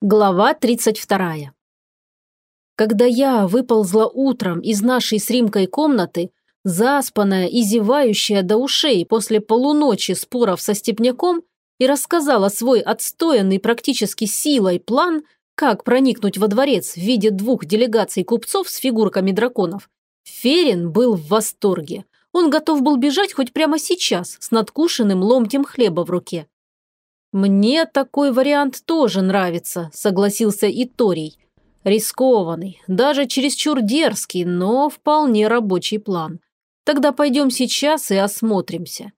Глава 32. Когда я выползла утром из нашей с Римкой комнаты, заспанная и зевающая до ушей после полуночи споров со степняком, и рассказала свой отстоянный практически силой план, как проникнуть во дворец в виде двух делегаций купцов с фигурками драконов, Ферин был в восторге. Он готов был бежать хоть прямо сейчас с надкушенным ломтем хлеба в руке. «Мне такой вариант тоже нравится», – согласился и Торий. «Рискованный, даже чересчур дерзкий, но вполне рабочий план. Тогда пойдем сейчас и осмотримся».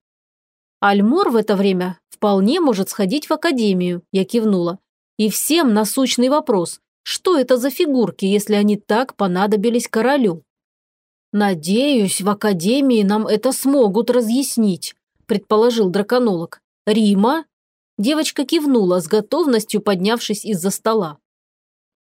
Альмор в это время вполне может сходить в академию, я кивнула. И всем насущный вопрос, что это за фигурки, если они так понадобились королю? «Надеюсь, в академии нам это смогут разъяснить», – предположил драконолог. «Рима?» Девочка кивнула с готовностью, поднявшись из-за стола.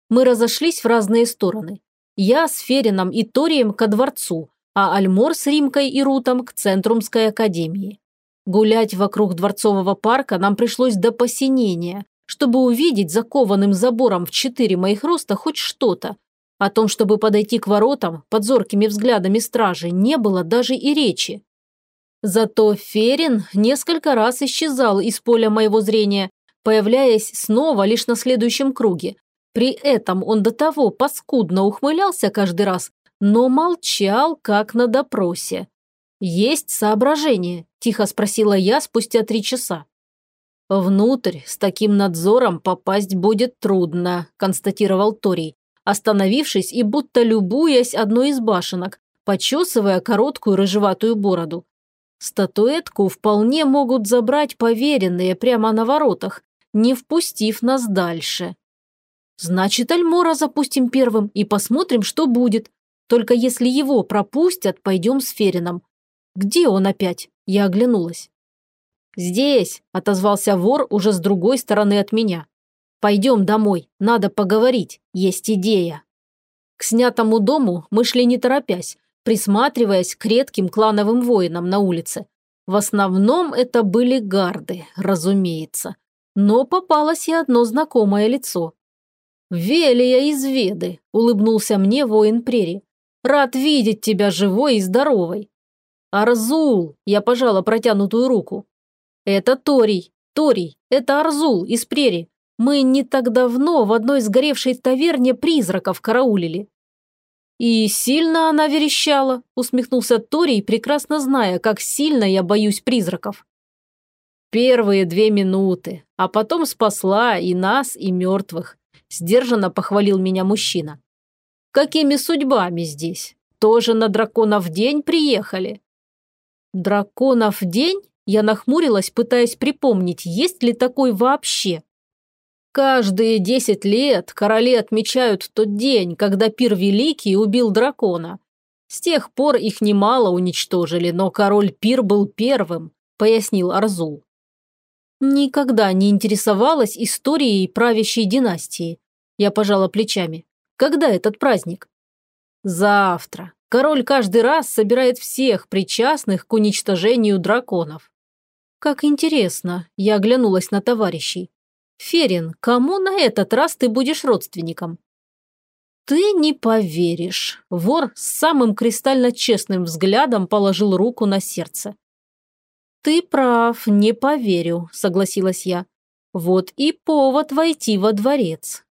Мы разошлись в разные стороны. Я с Ферином и Торием ко дворцу, а Альмор с Римкой и Рутом к Центрумской академии. Гулять вокруг дворцового парка нам пришлось до посинения, чтобы увидеть закованным забором в четыре моих роста хоть что-то. О том, чтобы подойти к воротам под зоркими взглядами стражи, не было даже и речи. Зато Ферин несколько раз исчезал из поля моего зрения, появляясь снова лишь на следующем круге. При этом он до того паскудно ухмылялся каждый раз, но молчал, как на допросе. «Есть соображение?» – тихо спросила я спустя три часа. «Внутрь с таким надзором попасть будет трудно», – констатировал Торий, остановившись и будто любуясь одной из башенок, почесывая короткую рыжеватую бороду. Статуэтку вполне могут забрать поверенные прямо на воротах, не впустив нас дальше. Значит, Альмора запустим первым и посмотрим, что будет. Только если его пропустят, пойдем с Ферином. Где он опять? Я оглянулась. «Здесь», – отозвался вор уже с другой стороны от меня. «Пойдем домой, надо поговорить, есть идея». К снятому дому мы шли не торопясь, присматриваясь к редким клановым воинам на улице. В основном это были гарды, разумеется. Но попалось и одно знакомое лицо. «Велия из Веды», – улыбнулся мне воин Прери. «Рад видеть тебя живой и здоровой». «Арзул», – я пожала протянутую руку. «Это Торий, Торий, это Арзул из Прери. Мы не так давно в одной сгоревшей таверне призраков караулили. «И сильно она верещала», – усмехнулся Торий, прекрасно зная, как сильно я боюсь призраков. «Первые две минуты, а потом спасла и нас, и мертвых», – сдержанно похвалил меня мужчина. «Какими судьбами здесь? Тоже на драконов день приехали?» «Драконов день?» Я нахмурилась, пытаясь припомнить, есть ли такой вообще. Каждые десять лет короли отмечают тот день, когда Пир Великий убил дракона. С тех пор их немало уничтожили, но король Пир был первым, пояснил Арзул. Никогда не интересовалась историей правящей династии. Я пожала плечами. Когда этот праздник? Завтра. Король каждый раз собирает всех причастных к уничтожению драконов. Как интересно, я оглянулась на товарищей. Ферин, кому на этот раз ты будешь родственником? Ты не поверишь. Вор с самым кристально честным взглядом положил руку на сердце. Ты прав, не поверю, согласилась я. Вот и повод войти во дворец.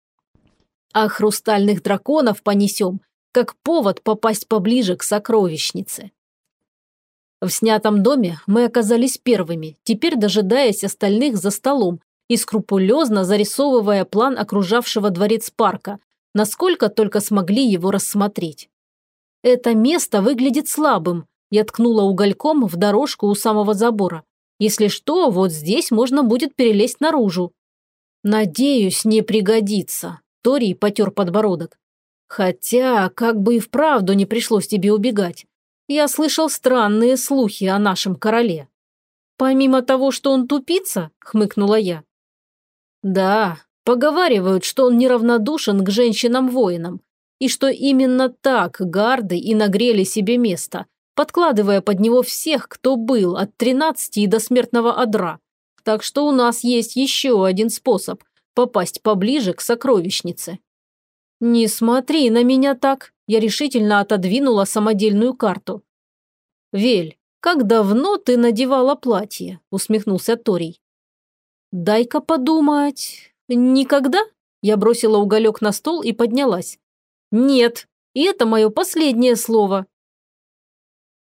А хрустальных драконов понесем, как повод попасть поближе к сокровищнице. В снятом доме мы оказались первыми, теперь дожидаясь остальных за столом, и скрупулезно зарисовывая план окружавшего дворец парка, насколько только смогли его рассмотреть. Это место выглядит слабым, я ткнула угольком в дорожку у самого забора. Если что, вот здесь можно будет перелезть наружу. Надеюсь, не пригодится. Торий потер подбородок. Хотя, как бы и вправду не пришлось тебе убегать. Я слышал странные слухи о нашем короле. Помимо того, что он тупица, хмыкнула я, да, поговаривают, что он неравнодушен к женщинам-воинам, и что именно так гарды и нагрели себе место, подкладывая под него всех, кто был от 13 до смертного одра. Так что у нас есть еще один способ, попасть поближе к сокровищнице. «Не смотри на меня так!» Я решительно отодвинула самодельную карту. «Вель, как давно ты надевала платье?» – усмехнулся Торий. «Дай-ка подумать. Никогда?» Я бросила уголек на стол и поднялась. «Нет, и это мое последнее слово».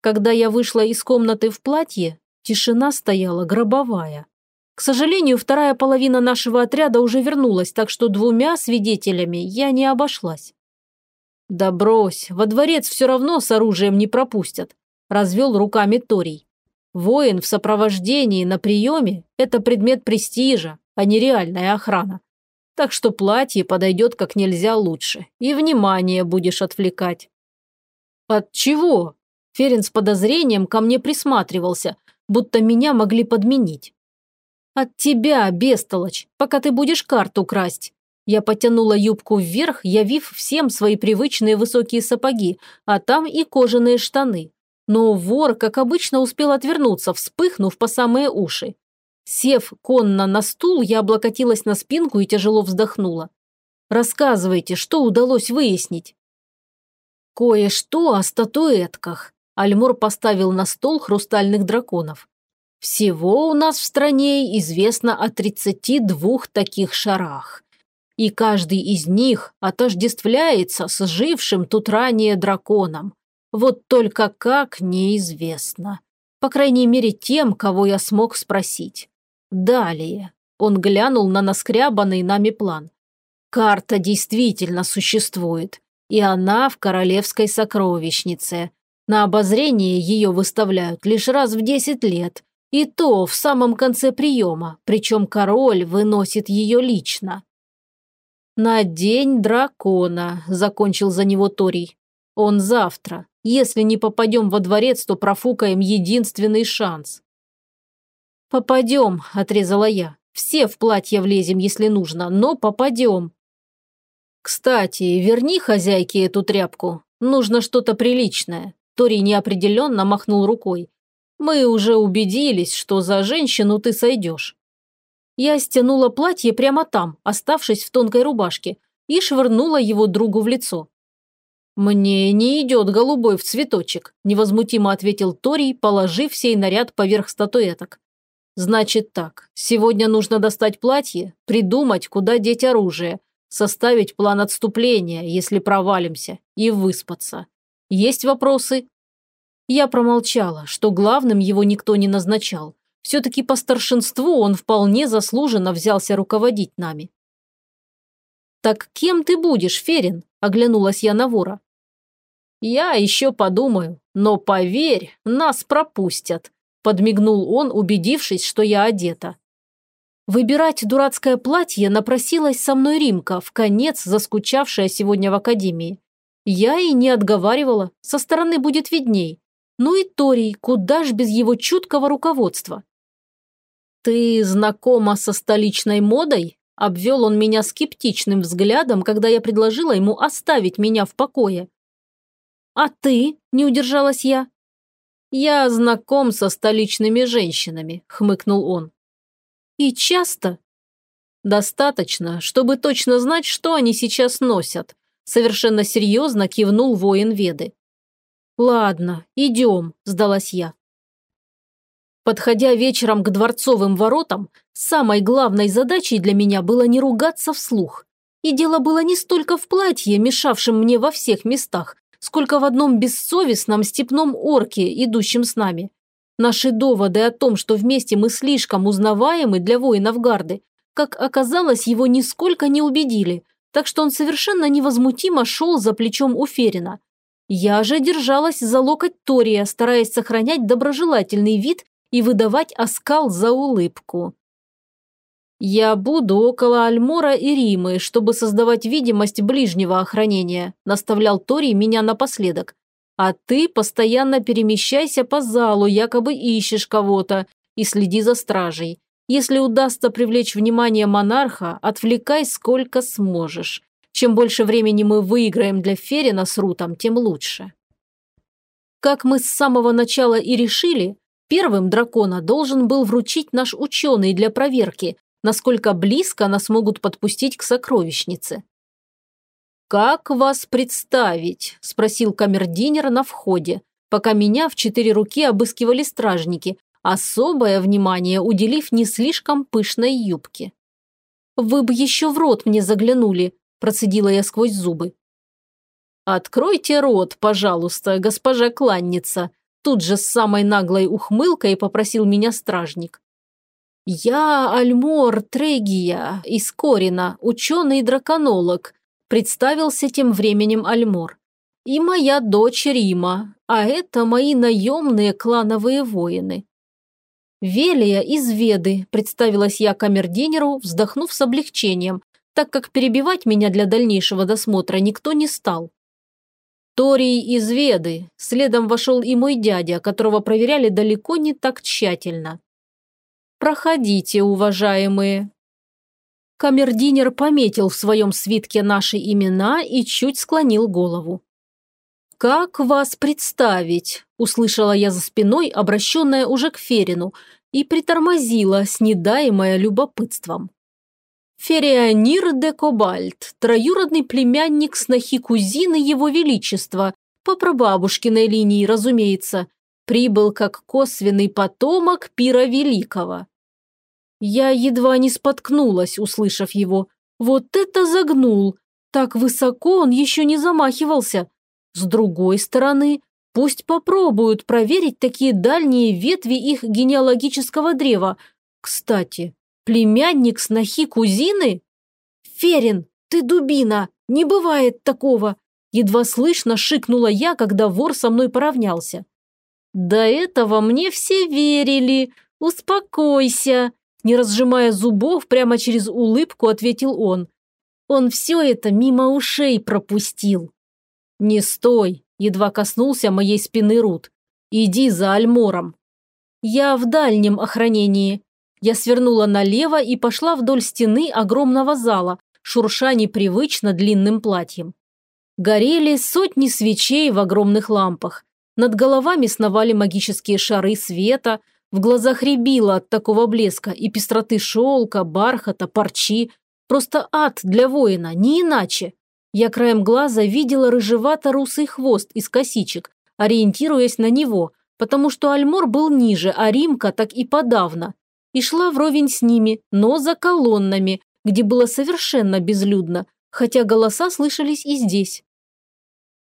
Когда я вышла из комнаты в платье, тишина стояла гробовая. К сожалению, вторая половина нашего отряда уже вернулась, так что двумя свидетелями я не обошлась. «Да брось, во дворец все равно с оружием не пропустят», – развел руками Торий. «Воин в сопровождении на приеме – это предмет престижа, а не реальная охрана. Так что платье подойдет как нельзя лучше, и внимание будешь отвлекать». «От чего?» Ферин с подозрением ко мне присматривался, будто меня могли подменить. «От тебя, бестолочь, пока ты будешь карту красть». Я потянула юбку вверх, явив всем свои привычные высокие сапоги, а там и кожаные штаны. Но вор, как обычно, успел отвернуться, вспыхнув по самые уши. Сев конно на стул, я облокотилась на спинку и тяжело вздохнула. «Рассказывайте, что удалось выяснить?» «Кое-что о статуэтках», – Альмор поставил на стол хрустальных драконов. Всего у нас в стране известно о 32 таких шарах. И каждый из них отождествляется с жившим тут ранее драконом. Вот только как неизвестно. По крайней мере тем, кого я смог спросить. Далее. Он глянул на наскрябанный нами план. Карта действительно существует, и она в королевской сокровищнице. На обозрение ее выставляют лишь раз в 10 лет, и то в самом конце приема, причем король выносит ее лично. «На день дракона», – закончил за него Торий. «Он завтра. Если не попадем во дворец, то профукаем единственный шанс». «Попадем», – отрезала я. «Все в платье влезем, если нужно, но попадем». «Кстати, верни хозяйке эту тряпку. Нужно что-то приличное». Тори неопределенно махнул рукой. Мы уже убедились, что за женщину ты сойдешь. Я стянула платье прямо там, оставшись в тонкой рубашке, и швырнула его другу в лицо. «Мне не идет голубой в цветочек», – невозмутимо ответил Торий, положив сей наряд поверх статуэток. «Значит так, сегодня нужно достать платье, придумать, куда деть оружие, составить план отступления, если провалимся, и выспаться. Есть вопросы?» Я промолчала, что главным его никто не назначал. Все-таки по старшинству он вполне заслуженно взялся руководить нами. «Так кем ты будешь, Ферин?» – оглянулась я на вора. «Я еще подумаю, но поверь, нас пропустят», – подмигнул он, убедившись, что я одета. Выбирать дурацкое платье напросилась со мной Римка, в конец заскучавшая сегодня в академии. Я и не отговаривала, со стороны будет видней. Ну и Торий, куда ж без его чуткого руководства? «Ты знакома со столичной модой?» Обвел он меня скептичным взглядом, когда я предложила ему оставить меня в покое. «А ты?» – не удержалась я. «Я знаком со столичными женщинами», – хмыкнул он. «И часто?» «Достаточно, чтобы точно знать, что они сейчас носят», – совершенно серьезно кивнул воин Веды. «Ладно, идем», – сдалась я. Подходя вечером к дворцовым воротам, самой главной задачей для меня было не ругаться вслух. И дело было не столько в платье, мешавшем мне во всех местах, сколько в одном бессовестном степном орке, идущем с нами. Наши доводы о том, что вместе мы слишком узнаваемы для воинов гарды, как оказалось, его нисколько не убедили, так что он совершенно невозмутимо шел за плечом у Ферина. Я же держалась за локоть Тория, стараясь сохранять доброжелательный вид и выдавать оскал за улыбку. «Я буду около Альмора и Римы, чтобы создавать видимость ближнего охранения», наставлял Тори меня напоследок. «А ты постоянно перемещайся по залу, якобы ищешь кого-то, и следи за стражей. Если удастся привлечь внимание монарха, отвлекай сколько сможешь. Чем больше времени мы выиграем для Ферина с Рутом, тем лучше». Как мы с самого начала и решили, Первым дракона должен был вручить наш ученый для проверки, насколько близко нас могут подпустить к сокровищнице. «Как вас представить?» – спросил камердинер на входе, пока меня в четыре руки обыскивали стражники, особое внимание уделив не слишком пышной юбке. «Вы бы еще в рот мне заглянули», – процедила я сквозь зубы. «Откройте рот, пожалуйста, госпожа кланница», тут же с самой наглой ухмылкой попросил меня стражник. «Я Альмор Трегия из Корина, ученый-драконолог», представился тем временем Альмор. «И моя дочь Рима, а это мои наемные клановые воины». «Велия из Веды», – представилась я камердинеру, вздохнув с облегчением, так как перебивать меня для дальнейшего досмотра никто не стал. Торий из Веды, следом вошел и мой дядя, которого проверяли далеко не так тщательно. «Проходите, уважаемые», Камердинер пометил в своем свитке наши имена и чуть склонил голову. «Как вас представить?» – услышала я за спиной, обращенная уже к Ферину, и притормозила, снедаемая любопытством. Ферианир де Кобальт, троюродный племянник снохи кузины Его Величества, по прабабушкиной линии, разумеется, прибыл как косвенный потомок Пира Великого. Я едва не споткнулась, услышав его. Вот это загнул! Так высоко он еще не замахивался. С другой стороны, пусть попробуют проверить такие дальние ветви их генеалогического древа. Кстати, племянник снохи кузины? Ферин, ты дубина, не бывает такого. Едва слышно шикнула я, когда вор со мной поравнялся. До этого мне все верили. Успокойся. Не разжимая зубов, прямо через улыбку ответил он. Он все это мимо ушей пропустил. «Не стой!» – едва коснулся моей спины Рут. «Иди за Альмором». «Я в дальнем охранении». Я свернула налево и пошла вдоль стены огромного зала, шурша непривычно длинным платьем. Горели сотни свечей в огромных лампах. Над головами сновали магические шары света – в глазах рябило от такого блеска и пестроты шелка, бархата, парчи. Просто ад для воина, не иначе. Я краем глаза видела рыжевато-русый хвост из косичек, ориентируясь на него, потому что Альмор был ниже, а Римка так и подавно. И шла вровень с ними, но за колоннами, где было совершенно безлюдно, хотя голоса слышались и здесь.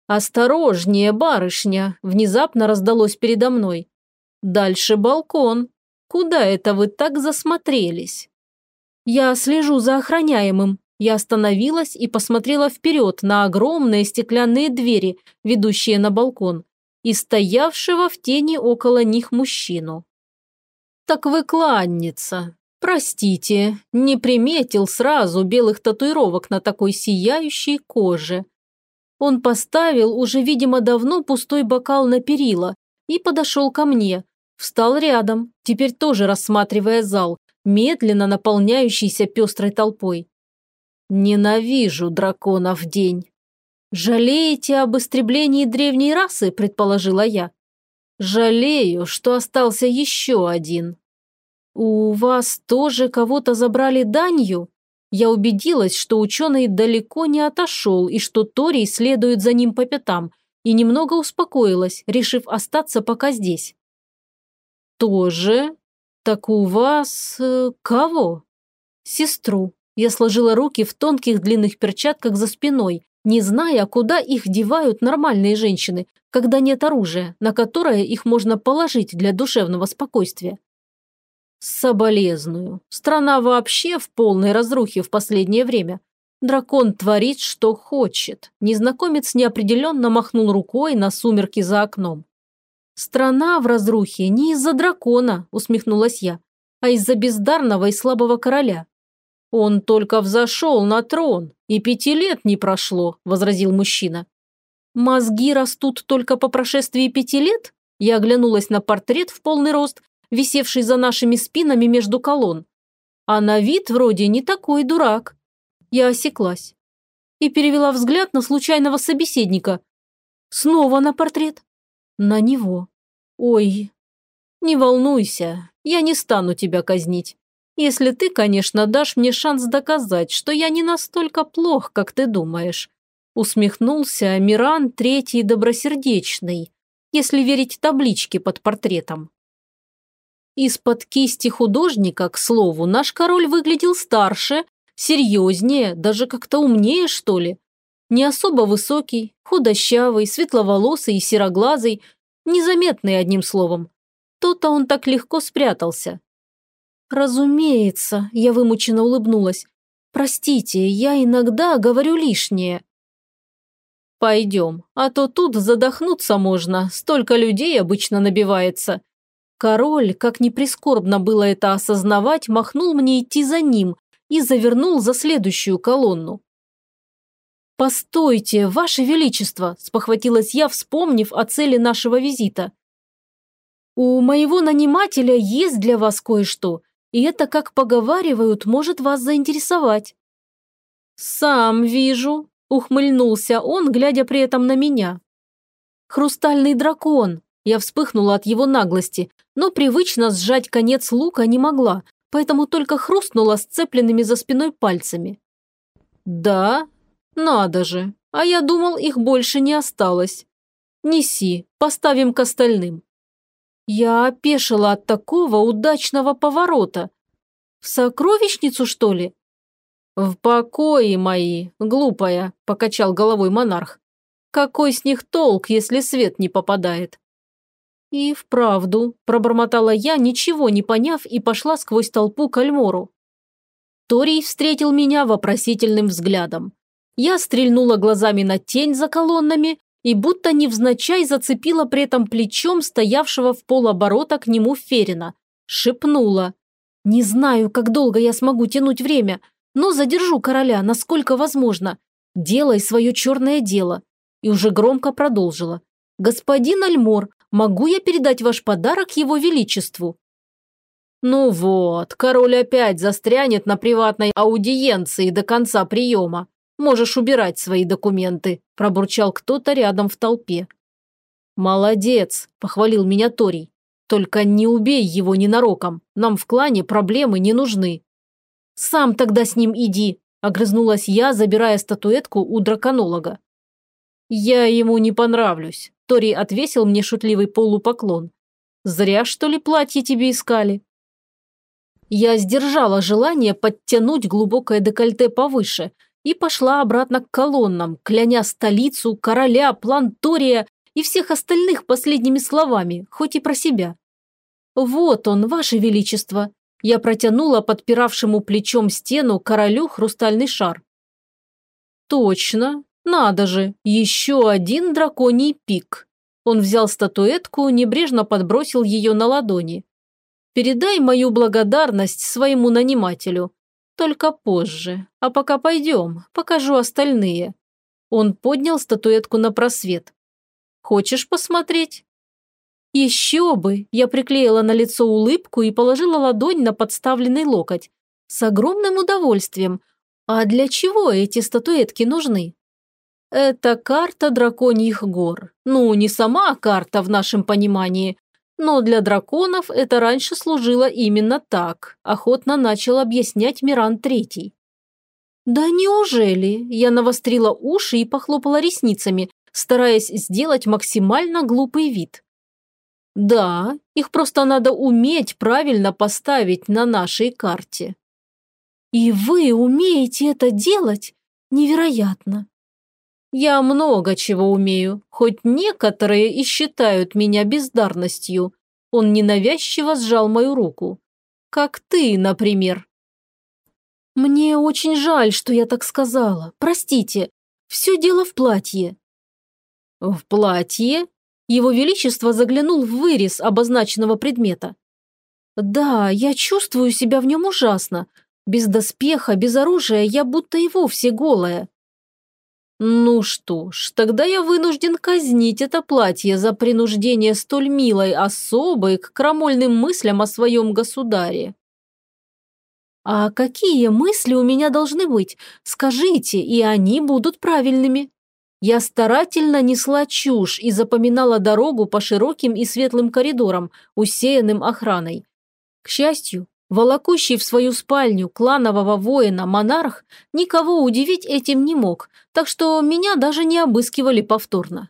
«Осторожнее, барышня!» – внезапно раздалось передо мной. Дальше балкон. Куда это вы так засмотрелись? Я слежу за охраняемым. Я остановилась и посмотрела вперед на огромные стеклянные двери, ведущие на балкон, и стоявшего в тени около них мужчину. «Так вы кланница. Простите, не приметил сразу белых татуировок на такой сияющей коже». Он поставил уже, видимо, давно пустой бокал на перила и подошел ко мне. Встал рядом, теперь тоже рассматривая зал, медленно наполняющийся пестрой толпой. «Ненавижу драконов день». «Жалеете об истреблении древней расы?» – предположила я. «Жалею, что остался еще один». «У вас тоже кого-то забрали данью?» Я убедилась, что ученый далеко не отошел и что Торий следует за ним по пятам, и немного успокоилась, решив остаться пока здесь. «Тоже? Так у вас... Э, кого?» «Сестру». Я сложила руки в тонких длинных перчатках за спиной, не зная, куда их девают нормальные женщины, когда нет оружия, на которое их можно положить для душевного спокойствия. Соболезную. Страна вообще в полной разрухе в последнее время. Дракон творит, что хочет. Незнакомец неопределенно махнул рукой на сумерки за окном. «Страна в разрухе не из-за дракона», – усмехнулась я, «а из-за бездарного и слабого короля». «Он только взошел на трон, и пяти лет не прошло», – возразил мужчина. «Мозги растут только по прошествии пяти лет?» Я оглянулась на портрет в полный рост, висевший за нашими спинами между колонн. А на вид вроде не такой дурак. Я осеклась и перевела взгляд на случайного собеседника. Снова на портрет. На него. Ой, не волнуйся, я не стану тебя казнить. Если ты, конечно, дашь мне шанс доказать, что я не настолько плох, как ты думаешь. Усмехнулся Миран Третий Добросердечный, если верить табличке под портретом. Из-под кисти художника, к слову, наш король выглядел старше, серьезнее, даже как-то умнее, что ли. Не особо высокий, худощавый, светловолосый и сероглазый, незаметный одним словом. То-то он так легко спрятался. «Разумеется», – я вымученно улыбнулась. «Простите, я иногда говорю лишнее». «Пойдем, а то тут задохнуться можно, столько людей обычно набивается». Король, как ни прискорбно было это осознавать, махнул мне идти за ним и завернул за следующую колонну. «Постойте, Ваше Величество!» – спохватилась я, вспомнив о цели нашего визита. «У моего нанимателя есть для вас кое-что, и это, как поговаривают, может вас заинтересовать». «Сам вижу», – ухмыльнулся он, глядя при этом на меня. «Хрустальный дракон!» Я вспыхнула от его наглости, но привычно сжать конец лука не могла, поэтому только хрустнула сцепленными за спиной пальцами. «Да, надо же, а я думал, их больше не осталось. Неси, поставим к остальным. Я опешила от такого удачного поворота. В сокровищницу, что ли? В покое мои, глупая, покачал головой монарх. Какой с них толк, если свет не попадает? И вправду, пробормотала я, ничего не поняв, и пошла сквозь толпу к Альмору. Торий встретил меня вопросительным взглядом. Я стрельнула глазами на тень за колоннами и будто невзначай зацепила при этом плечом стоявшего в полоборота к нему Ферина. Шепнула. «Не знаю, как долго я смогу тянуть время, но задержу короля, насколько возможно. Делай свое черное дело». И уже громко продолжила. «Господин Альмор, могу я передать ваш подарок его величеству?» «Ну вот, король опять застрянет на приватной аудиенции до конца приема. Можешь убирать свои документы», – пробурчал кто-то рядом в толпе. «Молодец», – похвалил меня Торий. «Только не убей его ненароком. Нам в клане проблемы не нужны». «Сам тогда с ним иди», – огрызнулась я, забирая статуэтку у драконолога. «Я ему не понравлюсь», – Тори отвесил мне шутливый полупоклон. «Зря, что ли, платье тебе искали?» Я сдержала желание подтянуть глубокое декольте повыше – и пошла обратно к колоннам, кляня столицу, короля, плантория и всех остальных последними словами, хоть и про себя. «Вот он, ваше величество!» Я протянула подпиравшему плечом стену королю хрустальный шар. «Точно! Надо же! Еще один драконий пик!» Он взял статуэтку, небрежно подбросил ее на ладони. «Передай мою благодарность своему нанимателю. Только позже. А пока пойдем, покажу остальные». Он поднял статуэтку на просвет. «Хочешь посмотреть?» «Еще бы!» Я приклеила на лицо улыбку и положила ладонь на подставленный локоть. «С огромным удовольствием. А для чего эти статуэтки нужны?» «Это карта драконьих гор. Ну, не сама карта в нашем понимании, но для драконов это раньше служило именно так, охотно начал объяснять Миран Третий. «Да неужели?» – я навострила уши и похлопала ресницами, стараясь сделать максимально глупый вид. «Да, их просто надо уметь правильно поставить на нашей карте». «И вы умеете это делать? Невероятно!» Я много чего умею, хоть некоторые и считают меня бездарностью. Он ненавязчиво сжал мою руку. Как ты, например. Мне очень жаль, что я так сказала. Простите. Все дело в платье. В платье? Его Величество заглянул в вырез обозначенного предмета. Да, я чувствую себя в нем ужасно. Без доспеха, без оружия я будто и вовсе голая. Ну что ж, тогда я вынужден казнить это платье за принуждение столь милой особой к крамольным мыслям о своем государе. А какие мысли у меня должны быть? Скажите, и они будут правильными. Я старательно несла чушь и запоминала дорогу по широким и светлым коридорам, усеянным охраной. К счастью, Волокущий в свою спальню кланового воина монарх никого удивить этим не мог, так что меня даже не обыскивали повторно.